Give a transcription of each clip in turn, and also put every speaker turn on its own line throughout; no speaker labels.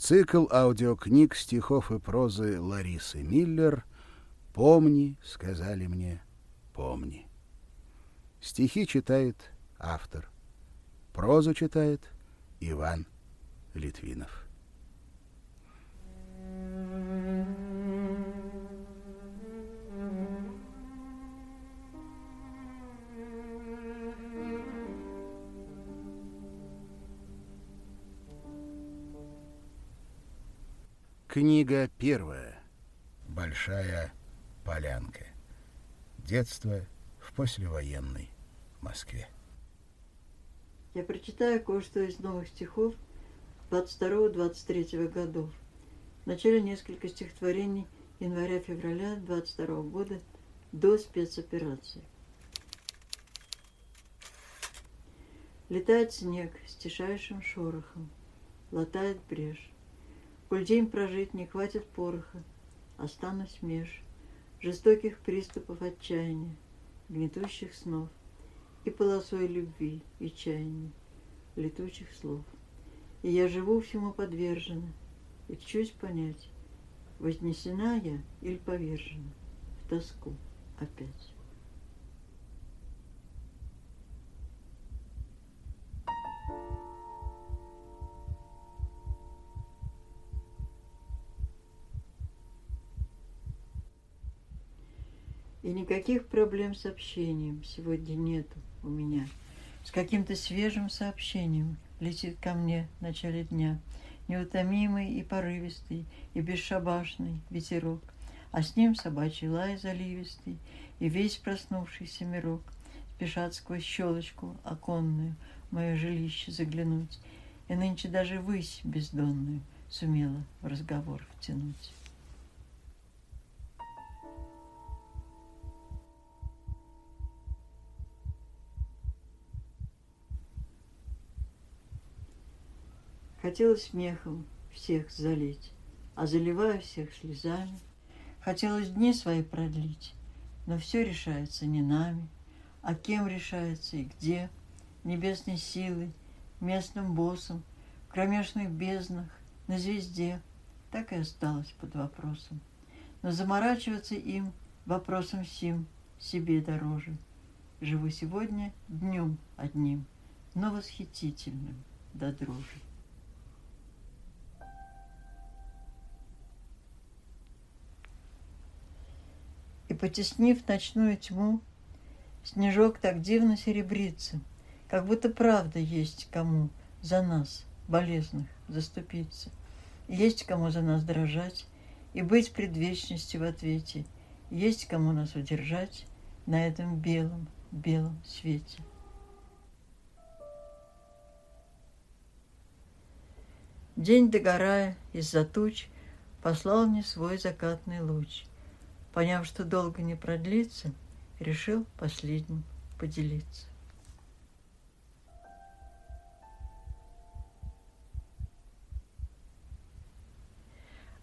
Цикл аудиокниг стихов и прозы Ларисы Миллер «Помни», сказали мне, помни. Стихи читает автор. Прозу читает Иван Литвинов. Книга первая. Большая полянка. Детство в послевоенной Москве.
Я прочитаю кое-что из новых стихов 22-23 годов. Вначале несколько стихотворений января-февраля 22 года до спецоперации. Летает снег с тишайшим шорохом, латает брешь. Коль день прожить не хватит пороха, останусь меж жестоких приступов отчаяния, гнетущих снов и полосой любви и чаяния, летучих слов. И я живу всему подвержена, и чуть понять, вознесена я или повержена в тоску опять. И никаких проблем с общением сегодня нету у меня. С каким-то свежим сообщением летит ко мне в начале дня неутомимый и порывистый, и бесшабашный ветерок, а с ним собачий лай заливистый, и весь проснувшийся мирок спешат сквозь щелочку оконную в мое жилище заглянуть, и нынче даже высь бездонную сумела в разговор втянуть. Хотелось смехом всех залить, а заливая всех слезами. Хотелось дни свои продлить, но все решается не нами, а кем решается и где, небесной силой, местным боссом, в кромешных безднах, на звезде, так и осталось под вопросом. Но заморачиваться им вопросом сим себе дороже. Живу сегодня днем одним, но восхитительным до дрожи. И, потеснив ночную тьму, снежок так дивно серебрится, как будто правда есть кому за нас, болезных, заступиться. Есть кому за нас дрожать и быть предвечности в ответе. Есть кому нас удержать на этом белом, белом свете. День догорая из-за туч послал мне свой закатный луч – Поняв, что долго не продлится, решил последним поделиться.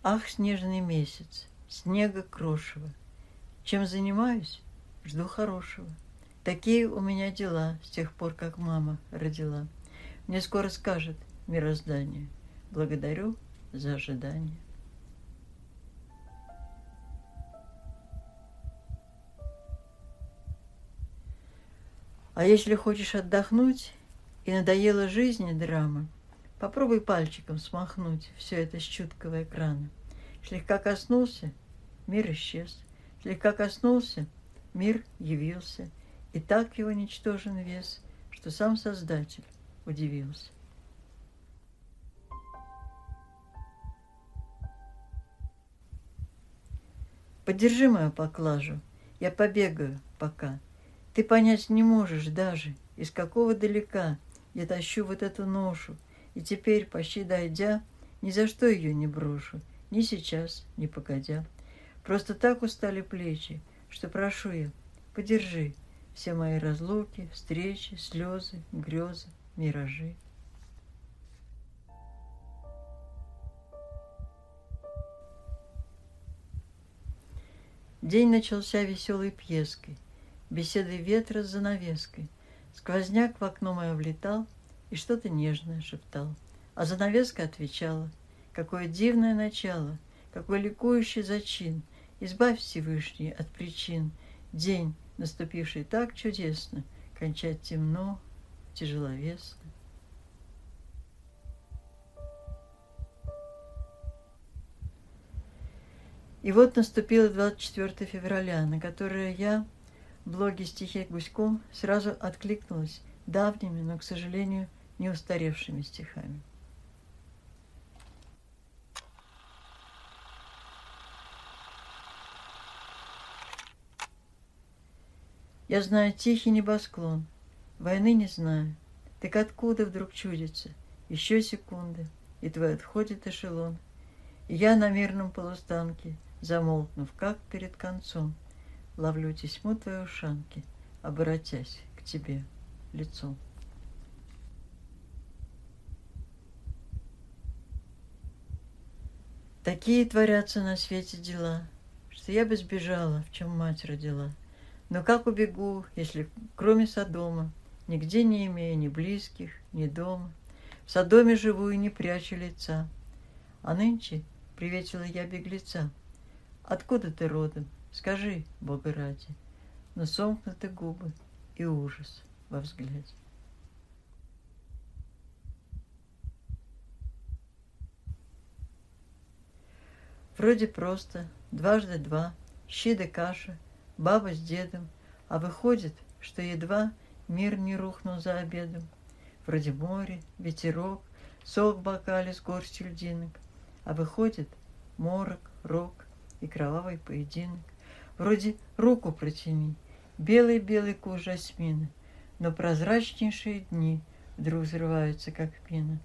Ах, снежный месяц, снега крошево. Чем занимаюсь? Жду хорошего. Такие у меня дела с тех пор, как мама родила. Мне скоро скажет мироздание. Благодарю за ожидание. А если хочешь отдохнуть и надоела жизни драма, попробуй пальчиком смахнуть все это с чуткого экрана. Слегка коснулся, мир исчез. Слегка коснулся, мир явился. И так его ничтожен вес, что сам Создатель удивился. Подержи мою поклажу, я побегаю пока – ты понять не можешь даже, из какого далека я тащу вот эту ношу, и теперь, почти дойдя, ни за что ее не брошу, ни сейчас, ни погодя. Просто так устали плечи, что прошу я, подержи все мои разлуки, встречи, слезы, грезы, миражи. День начался веселой пьеской беседы ветра с занавеской. Сквозняк в окно мое влетал и что-то нежное шептал. А занавеска отвечала, Какое дивное начало, какой ликующий зачин. Избавь Всевышний от причин. День, наступивший так чудесно, кончать темно, тяжеловесно. И вот наступило 24 февраля, на которое я блоге «Стихи Гуськом» сразу откликнулась давними, но, к сожалению, не устаревшими стихами. Я знаю тихий небосклон, войны не знаю. Так откуда вдруг чудится? Еще секунды, и твой отходит эшелон. И я на мирном полустанке, замолкнув, как перед концом, ловлю тесьму твоей ушанки, обратясь к тебе лицом. Такие творятся на свете дела, что я бы сбежала, в чем мать родила — но как убегу, если кроме Содома, нигде не имея ни близких, ни дома, в Содоме живу и не прячу лица. А нынче приветила я беглеца. Откуда ты родом? Скажи, Бога ради. Но сомкнуты губы и ужас во взгляде. Вроде просто, дважды два, щи да каша — баба с дедом, а выходит, что едва мир не рухнул за обедом. Вроде море, ветерок, сок в бокале с горстью льдинок, а выходит морок, рок и кровавый поединок. Вроде руку протяни, белый-белый куш жасмина, но прозрачнейшие дни вдруг взрываются, как пена.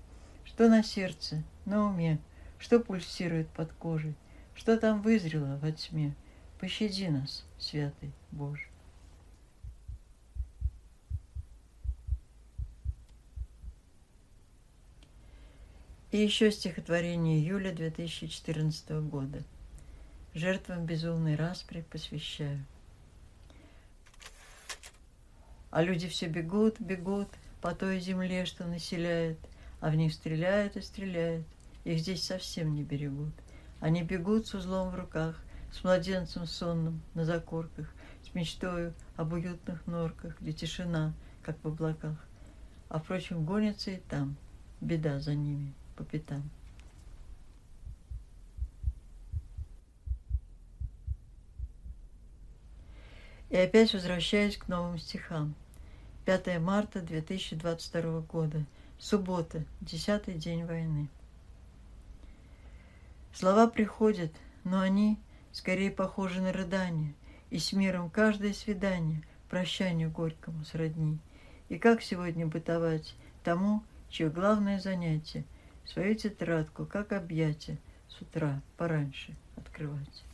Что на сердце, на уме, что пульсирует под кожей, что там вызрело во тьме — Пощади нас, святый Боже. И еще стихотворение июля 2014 года. Жертвам безумной распри посвящаю. А люди все бегут, бегут по той земле, что населяет, а в них стреляют и стреляют. Их здесь совсем не берегут. Они бегут с узлом в руках, с младенцем сонным на закорках, с мечтою об уютных норках, где тишина, как в облаках. А, впрочем, гонятся и там, беда за ними по пятам. И опять возвращаюсь к новым стихам. 5 марта 2022 года. Суббота, десятый день войны. Слова приходят, но они скорее похоже на рыдание, и с миром каждое свидание прощанию горькому сродни. И как сегодня бытовать тому, чье главное занятие — свою тетрадку, как объятие, с утра пораньше открывать.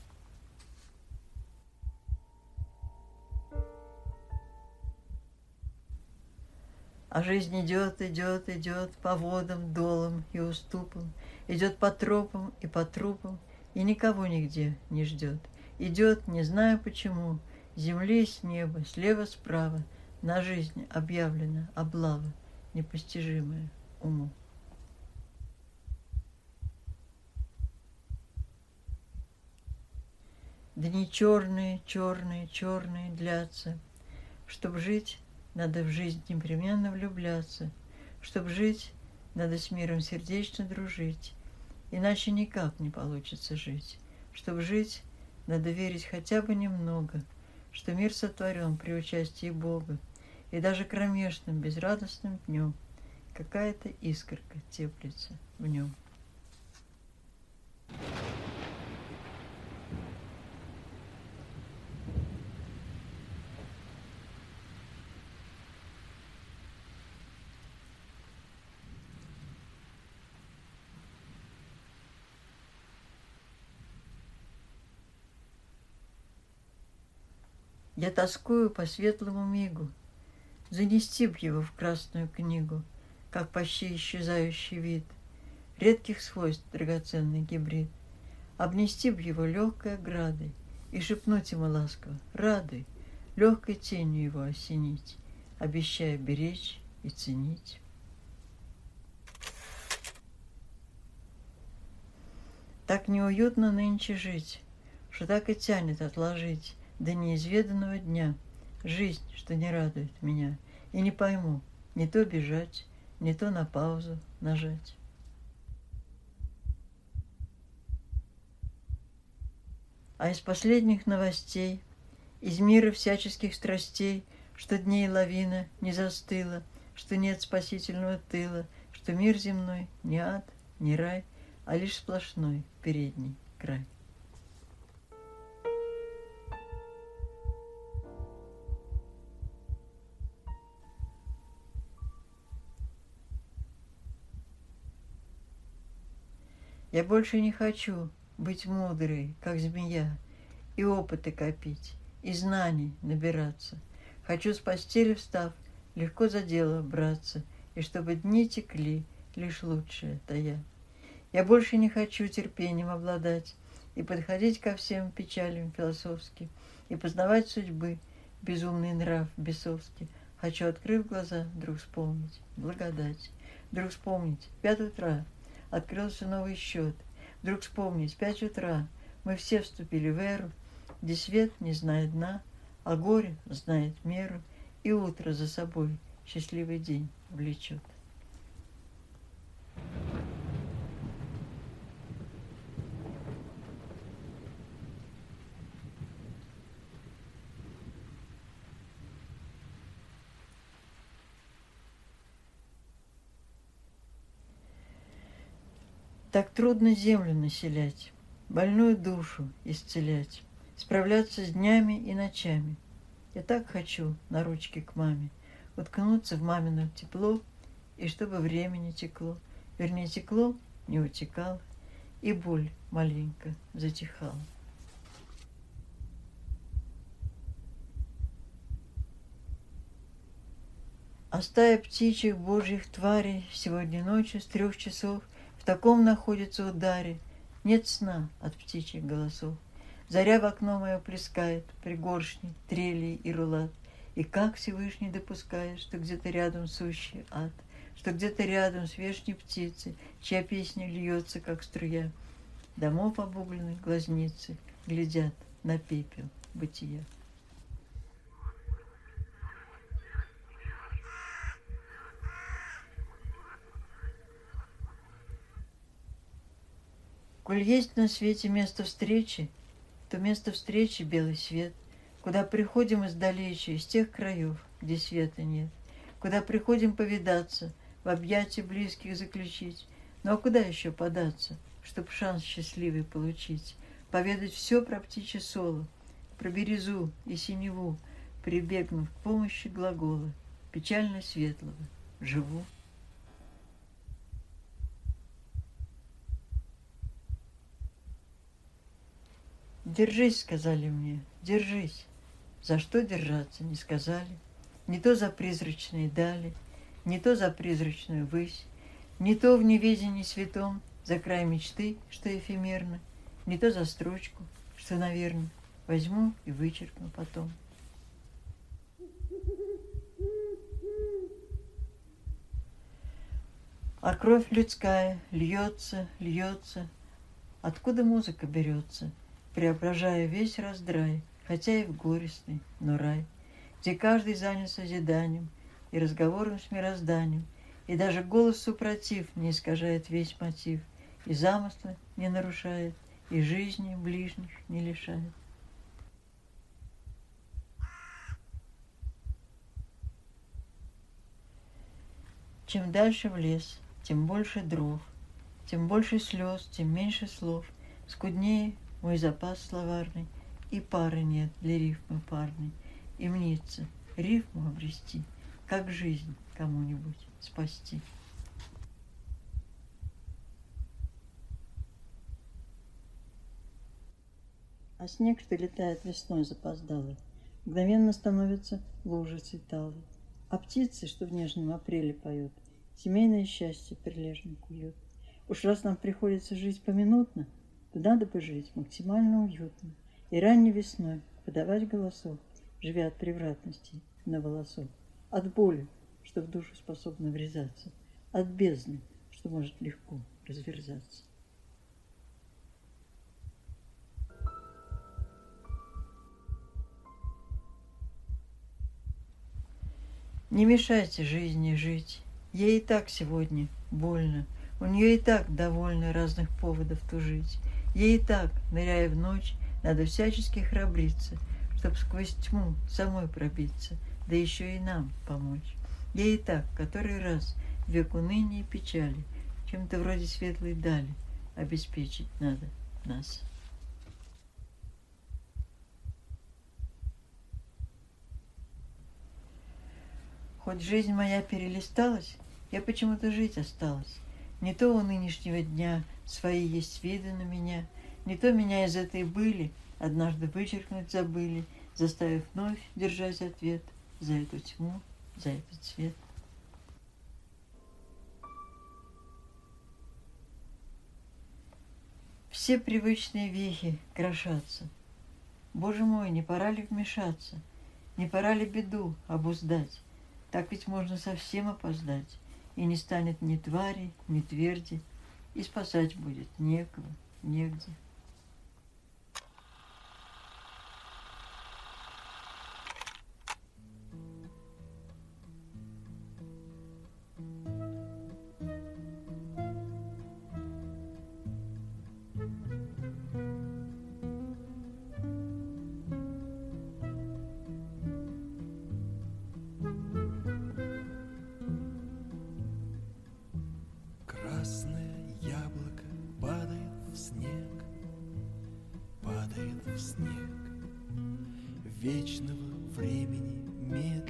А жизнь идет, идет, идет по водам, долам и уступам, идет по тропам и по трупам, и никого нигде не ждет. Идет, не знаю почему, земли с неба, слева справа, на жизнь объявлена облава, непостижимая уму. Дни черные, черные, черные длятся. Чтоб жить, надо в жизнь непременно влюбляться. Чтоб жить, надо с миром сердечно дружить. Иначе никак не получится жить. Чтобы жить, надо верить хотя бы немного, что мир сотворен при участии Бога, и даже кромешным, безрадостным днем какая-то искорка теплится в нем. Я тоскую по светлому мигу, Занести б его в красную книгу, Как почти исчезающий вид, Редких свойств драгоценный гибрид, Обнести б его легкой оградой И шепнуть ему ласково «Радуй!» Легкой тенью его осенить, Обещая беречь и ценить. Так неуютно нынче жить, что так и тянет отложить до неизведанного дня жизнь, что не радует меня, и не пойму, не то бежать, не то на паузу нажать. А из последних новостей, из мира всяческих страстей, что дней лавина не застыла, что нет спасительного тыла, что мир земной не ад, не рай, а лишь сплошной передний край. Я больше не хочу быть мудрой, как змея, и опыты копить, и знаний набираться. Хочу с постели встав, легко за дело браться, и чтобы дни текли, лишь лучшее тая. Я больше не хочу терпением обладать и подходить ко всем печалям философски, и познавать судьбы, безумный нрав бесовский. Хочу, открыв глаза, вдруг вспомнить благодать, вдруг вспомнить пять утра, открылся новый счет. Вдруг вспомнить, пять утра, мы все вступили в эру, где свет не знает дна, а горе знает меру, и утро за собой счастливый день влечет. Так трудно землю населять, больную душу исцелять, справляться с днями и ночами. Я так хочу на ручке к маме, уткнуться в мамино тепло, и чтобы времени текло, вернее, текло, не утекало, и боль маленько затихала. А стая птичьих божьих тварей сегодня ночью с трех часов – таком находится ударе, нет сна от птичьих голосов. Заря в окно мое плескает, пригоршни, трели и рулат. И как Всевышний допускает, что где-то рядом сущий ад, что где-то рядом с вешней птицы, чья песня льется, как струя. Домов обугленных глазницы глядят на пепел бытия. Коль есть на свете место встречи, то место встречи — белый свет, Куда приходим издалече, из тех краев, где света нет, Куда приходим повидаться, в объятия близких заключить. Ну а куда еще податься, чтоб шанс счастливый получить? Поведать все про птичье соло, про березу и синеву, Прибегнув к помощи глагола, печально светлого, живу. «Держись», — сказали мне, — «держись». За что держаться, не сказали. Не то за призрачные дали, не то за призрачную высь, не то в неведении святом за край мечты, что эфемерно, не то за строчку, что, наверное, возьму и вычеркну потом. А кровь людская льется, льется, откуда музыка берется — преображая весь раздрай, хотя и в горестный, но рай, где каждый занят созиданием и разговором с мирозданием, и даже голос супротив не искажает весь мотив, и замысла не нарушает, и жизни ближних не лишает. Чем дальше в лес, тем больше дров, тем больше слез, тем меньше слов, скуднее мой запас словарный, и пары нет для рифмы парной. И мнится рифму обрести, как жизнь кому-нибудь спасти. А снег, что летает весной запоздалый, мгновенно становится лужицей талой. А птицы, что в нежном апреле поют, семейное счастье прилежно куют. Уж раз нам приходится жить поминутно – надо бы жить максимально уютно и ранней весной подавать голосов, живя от превратностей на волосок, от боли, что в душу способно врезаться, от бездны, что может легко разверзаться. Не мешайте жизни жить. Ей и так сегодня больно. У нее и так довольно разных поводов тужить. Ей и так, ныряя в ночь, надо всячески храбриться, чтоб сквозь тьму самой пробиться, да еще и нам помочь. Ей и так, который раз, век уныния и печали, чем-то вроде светлой дали обеспечить надо нас. Хоть жизнь моя перелисталась, я почему-то жить осталась. Не то у нынешнего дня свои есть виды на меня, не то меня из этой были однажды вычеркнуть забыли, заставив вновь держать ответ за эту тьму, за этот свет. Все привычные вехи крошатся. Боже мой, не пора ли вмешаться? Не пора ли беду обуздать? Так ведь можно совсем опоздать, и не станет ни твари, ни тверди, и спасать будет некого, негде.
Вечного времени медленный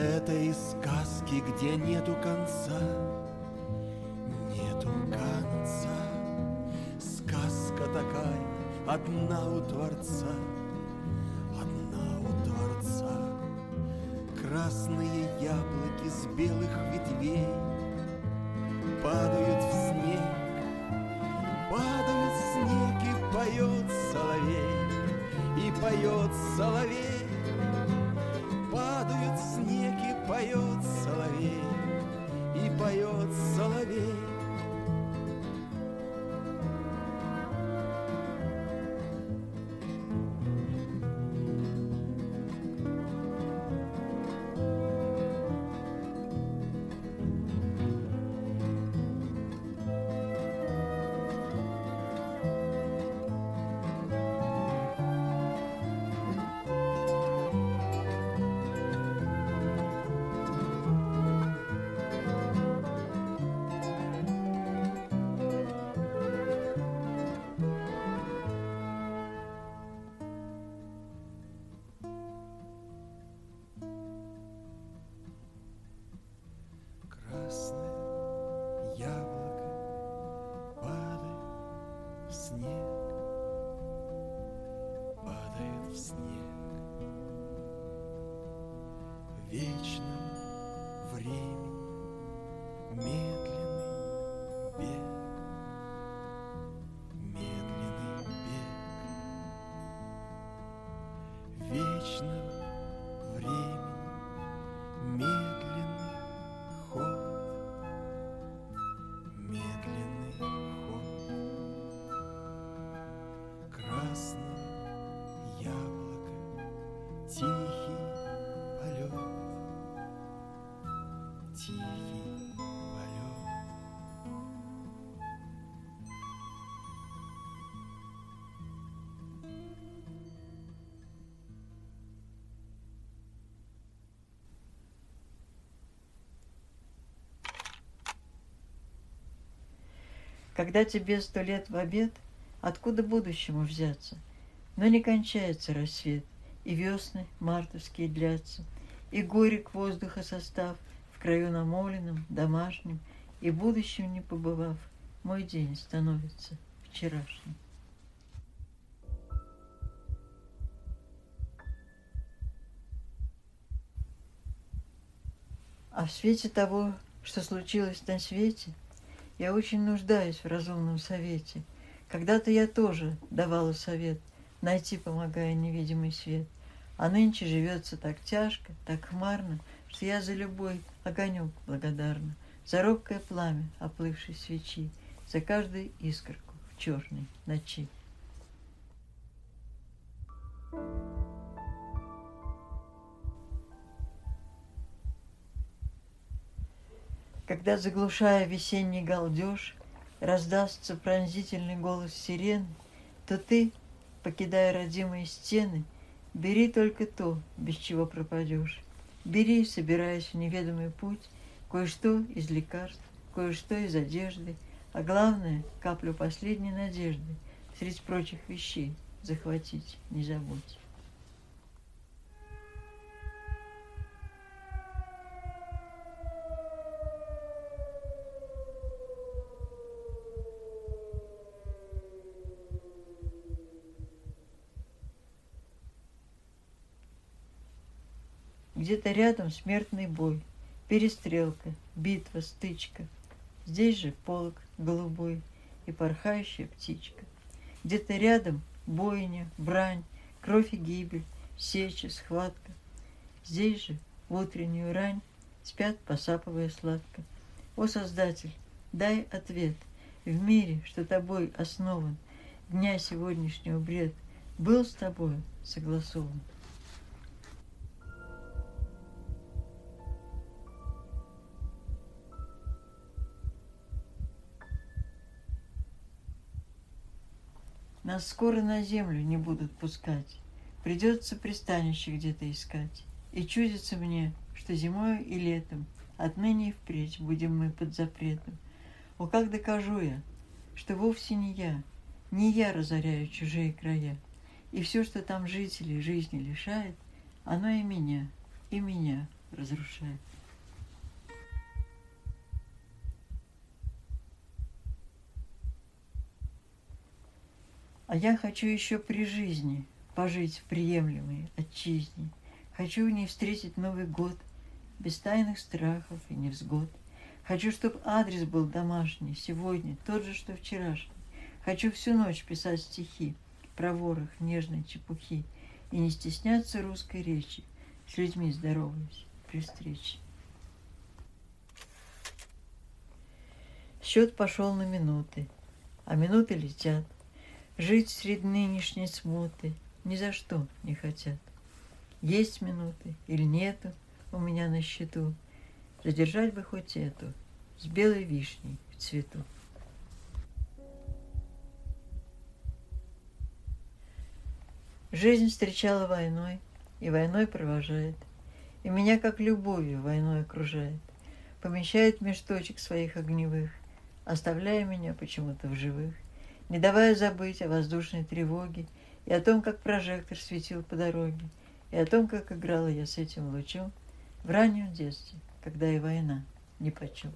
Это из сказки, где нету конца, нету конца. Сказка такая, одна у Творца, одна у Творца. Красные яблоки с белых ветвей падают в снег, падают в снег и поет соловей, и поет соловей. Поет соловей, и поет соловей.
Когда тебе сто лет в обед, откуда будущему взяться? Но не кончается рассвет, и весны мартовские длятся, и горек воздуха состав в краю намоленном, домашнем, и будущем не побывав, мой день становится вчерашним. А в свете того, что случилось на свете – Я очень нуждаюсь в разумном совете. Когда-то я тоже давала совет найти, помогая невидимый свет. А нынче живется так тяжко, так хмарно, что я за любой огонек благодарна, за робкое пламя оплывшей свечи, за каждую искорку в черной ночи. Когда, заглушая весенний галдеж, раздастся пронзительный голос сирен, то ты, покидая родимые стены, бери только то, без чего пропадешь. Бери, собираясь в неведомый путь, кое-что из лекарств, кое-что из одежды, а главное, каплю последней надежды среди прочих вещей захватить не забудь. Где-то рядом смертный бой, перестрелка, битва, стычка. Здесь же полог голубой и порхающая птичка. Где-то рядом бойня, брань, кровь и гибель, сеча, схватка. Здесь же в утреннюю рань спят, посапывая сладко. О, Создатель, дай ответ. В мире, что тобой основан, дня сегодняшнего бред, был с тобою согласован. Нас скоро на землю не будут пускать. Придется пристанище где-то искать. И чудится мне, что зимой и летом Отныне и впредь будем мы под запретом. О, как докажу я, что вовсе не я, Не я разоряю чужие края, И все, что там жителей жизни лишает, Оно и меня, и меня разрушает. А я хочу еще при жизни пожить в приемлемой отчизне. Хочу в ней встретить Новый год без тайных страхов и невзгод. Хочу, чтобы адрес был домашний, сегодня, тот же, что вчерашний. Хочу всю ночь писать стихи про ворох нежной чепухи и не стесняться русской речи, с людьми здороваясь при встрече. Счет пошел на минуты, а минуты летят – Жить среди нынешней смуты ни за что не хотят. Есть минуты или нету у меня на счету. Задержать бы хоть эту с белой вишней в цвету. Жизнь встречала войной, и войной провожает. И меня, как любовью, войной окружает. Помещает меж точек своих огневых, оставляя меня почему-то в живых не давая забыть о воздушной тревоге и о том, как прожектор светил по дороге, и о том, как играла я с этим лучом в раннем детстве, когда и война ни почем.